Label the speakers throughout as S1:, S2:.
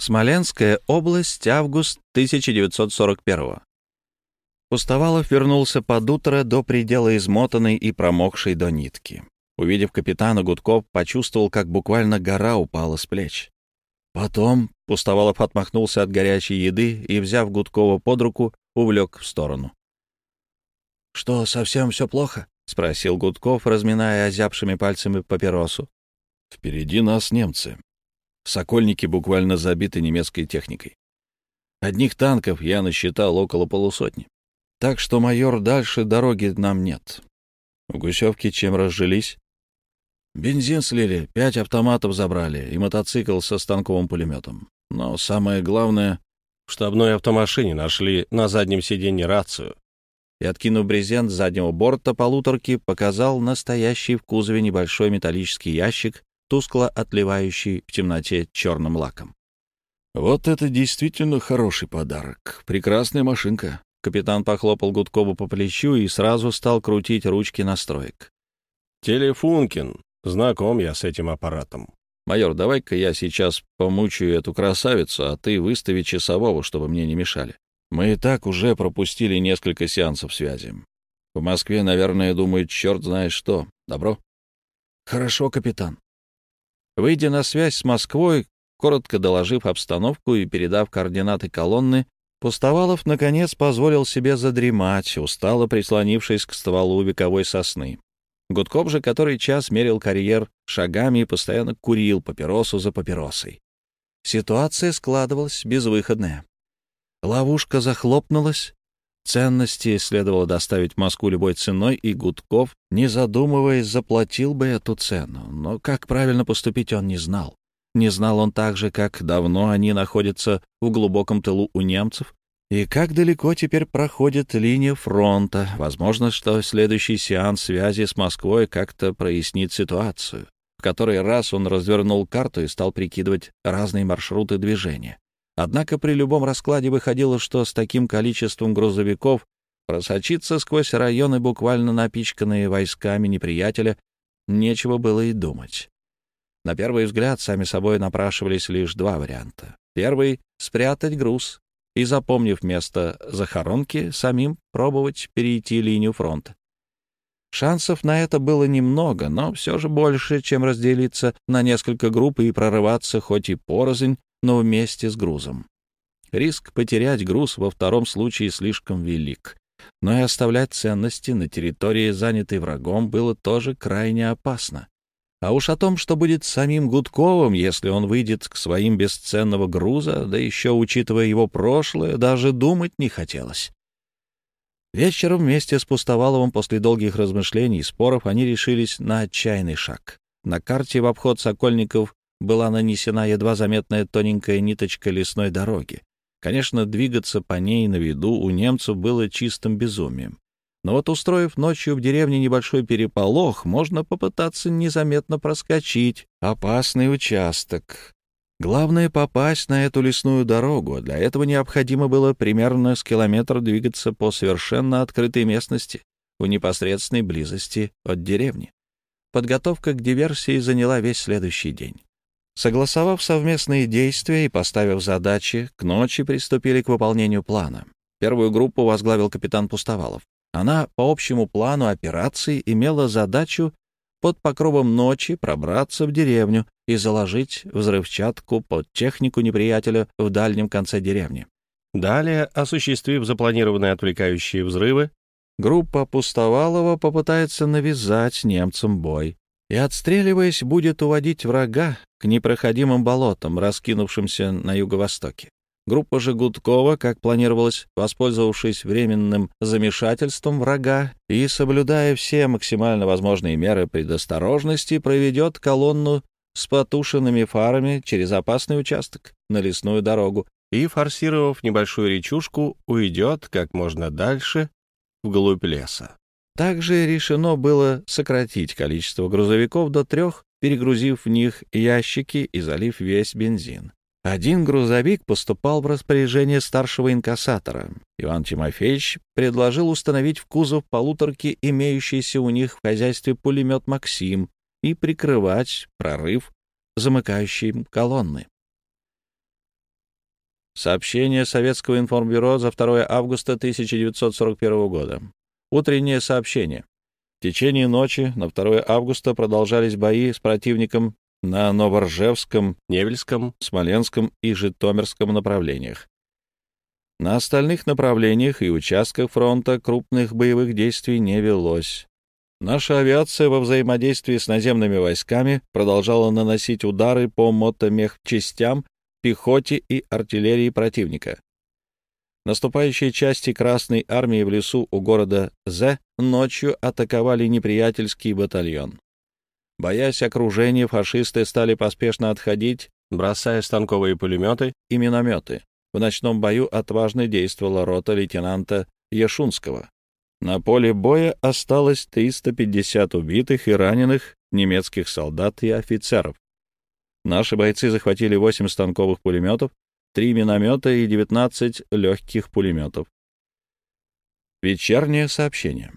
S1: Смоленская область, август 1941 Пустовалов вернулся под утро до предела измотанный и промокший до нитки. Увидев капитана, Гудков почувствовал, как буквально гора упала с плеч. Потом Пустовалов отмахнулся от горячей еды и, взяв Гудкова под руку, увлек в сторону. «Что, совсем все плохо?» — спросил Гудков, разминая озябшими пальцами папиросу.
S2: «Впереди нас немцы. Сокольники буквально забиты немецкой техникой. Одних танков я насчитал около полусотни. Так что, майор, дальше дороги нам нет. В Гусевке чем разжились? Бензин слили, пять автоматов забрали и мотоцикл со станковым пулеметом. Но самое главное...
S3: В штабной автомашине нашли на заднем сиденье рацию.
S1: И, откинув брезент с заднего борта полуторки, показал настоящий в кузове небольшой металлический ящик, тускло отливающий в темноте черным лаком.
S2: «Вот это действительно хороший подарок. Прекрасная машинка.
S1: Капитан похлопал Гудкову по плечу и сразу стал крутить ручки настроек.
S3: «Телефункин. Знаком я с этим аппаратом».
S2: «Майор, давай-ка я сейчас помучаю эту красавицу, а ты выстави часового, чтобы мне не мешали. Мы и так уже пропустили несколько сеансов связи. В Москве, наверное, думают, черт знает что. Добро?»
S1: «Хорошо, капитан». Выйдя на связь с Москвой, коротко доложив обстановку и передав координаты колонны, Пустовалов, наконец, позволил себе задремать, устало прислонившись к стволу вековой сосны. Гудков же который час мерил карьер шагами и постоянно курил папиросу за папиросой. Ситуация складывалась безвыходная. Ловушка захлопнулась, ценности следовало доставить в Москву любой ценой, и Гудков, не задумываясь, заплатил бы эту цену. Но как правильно поступить он не знал. Не знал он также, как давно они находятся в глубоком тылу у немцев, и как далеко теперь проходит линия фронта. Возможно, что следующий сеанс связи с Москвой как-то прояснит ситуацию. В который раз он развернул карту и стал прикидывать разные маршруты движения. Однако при любом раскладе выходило, что с таким количеством грузовиков просочиться сквозь районы, буквально напичканные войсками неприятеля, нечего было и думать. На первый взгляд сами собой напрашивались лишь два варианта. Первый — спрятать груз и, запомнив место захоронки, самим пробовать перейти линию фронта. Шансов на это было немного, но все же больше, чем разделиться на несколько групп и прорываться хоть и порознь, но вместе с грузом. Риск потерять груз во втором случае слишком велик, но и оставлять ценности на территории, занятой врагом, было тоже крайне опасно. А уж о том, что будет самим Гудковым, если он выйдет к своим бесценного груза, да еще учитывая его прошлое, даже думать не хотелось. Вечером вместе с Пустоваловым после долгих размышлений и споров они решились на отчаянный шаг. На карте в обход Сокольников была нанесена едва заметная тоненькая ниточка лесной дороги. Конечно, двигаться по ней на виду у немцев было чистым безумием. Но вот устроив ночью в деревне небольшой переполох, можно попытаться незаметно проскочить опасный участок. Главное — попасть на эту лесную дорогу. Для этого необходимо было примерно с километра двигаться по совершенно открытой местности в непосредственной близости от деревни. Подготовка к диверсии заняла весь следующий день. Согласовав совместные действия и поставив задачи, к ночи приступили к выполнению плана. Первую группу возглавил капитан Пустовалов. Она по общему плану операции имела задачу под покровом ночи пробраться в деревню и заложить взрывчатку под технику неприятеля в дальнем конце деревни.
S3: Далее, осуществив запланированные отвлекающие взрывы,
S1: группа Пустовалова попытается навязать немцам бой и, отстреливаясь, будет уводить врага к непроходимым болотам, раскинувшимся на юго-востоке. Группа же Гудкова, как планировалось, воспользовавшись временным замешательством врага и соблюдая все максимально возможные меры предосторожности, проведет колонну с потушенными фарами через опасный участок на лесную дорогу и, форсировав небольшую речушку, уйдет как можно дальше вглубь леса. Также решено было сократить количество грузовиков до трех, перегрузив в них ящики и залив весь бензин. Один грузовик поступал в распоряжение старшего инкассатора. Иван Тимофеевич предложил установить в кузов полуторки имеющийся у них в хозяйстве пулемет «Максим» и прикрывать прорыв замыкающей колонны. Сообщение Советского информбюро за 2 августа 1941 года. Утреннее сообщение. В течение ночи на 2 августа продолжались бои с противником на Новоржевском, Невельском, Смоленском и Житомирском направлениях. На остальных направлениях и участках фронта крупных боевых действий не велось. Наша авиация во взаимодействии с наземными войсками продолжала наносить удары по мотомехчастям пехоте и артиллерии противника. Наступающие части Красной армии в лесу у города З ночью атаковали неприятельский батальон. Боясь окружения, фашисты стали поспешно отходить, бросая станковые пулеметы и минометы. В ночном бою отважно действовала рота лейтенанта Яшунского. На поле боя осталось 350 убитых и раненых немецких солдат и офицеров. Наши бойцы захватили 8 станковых пулеметов, 3 миномета и 19 легких пулеметов. Вечернее сообщение.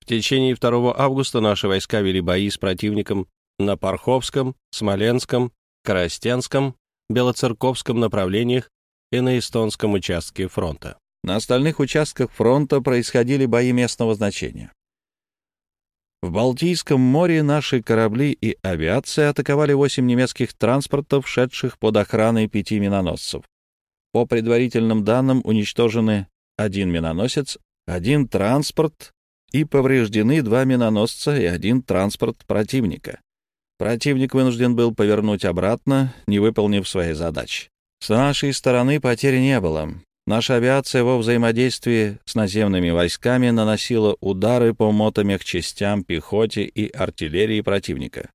S1: В течение 2 августа наши войска вели бои с противником на Парховском, Смоленском, Коростенском, Белоцерковском направлениях и на эстонском участке фронта. На остальных участках фронта происходили бои местного значения. В Балтийском море наши корабли и авиация атаковали восемь немецких транспортов, шедших под охраной пяти миноносцев. По предварительным данным уничтожены один миноносец, один транспорт и повреждены два миноносца и один транспорт противника. Противник вынужден был повернуть обратно, не выполнив своей задачи. С нашей стороны потерь не было. Наша авиация во взаимодействии с наземными войсками наносила удары по мотомехчастям, пехоте и артиллерии противника.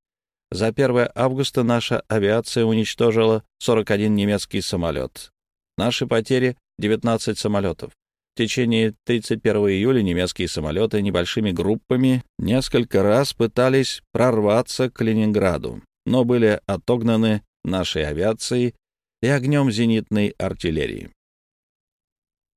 S1: За 1 августа наша авиация уничтожила 41 немецкий самолет. Наши потери — 19 самолетов. В течение 31 июля немецкие самолеты небольшими группами несколько раз пытались прорваться к Ленинграду, но были отогнаны нашей авиацией и огнем зенитной артиллерии.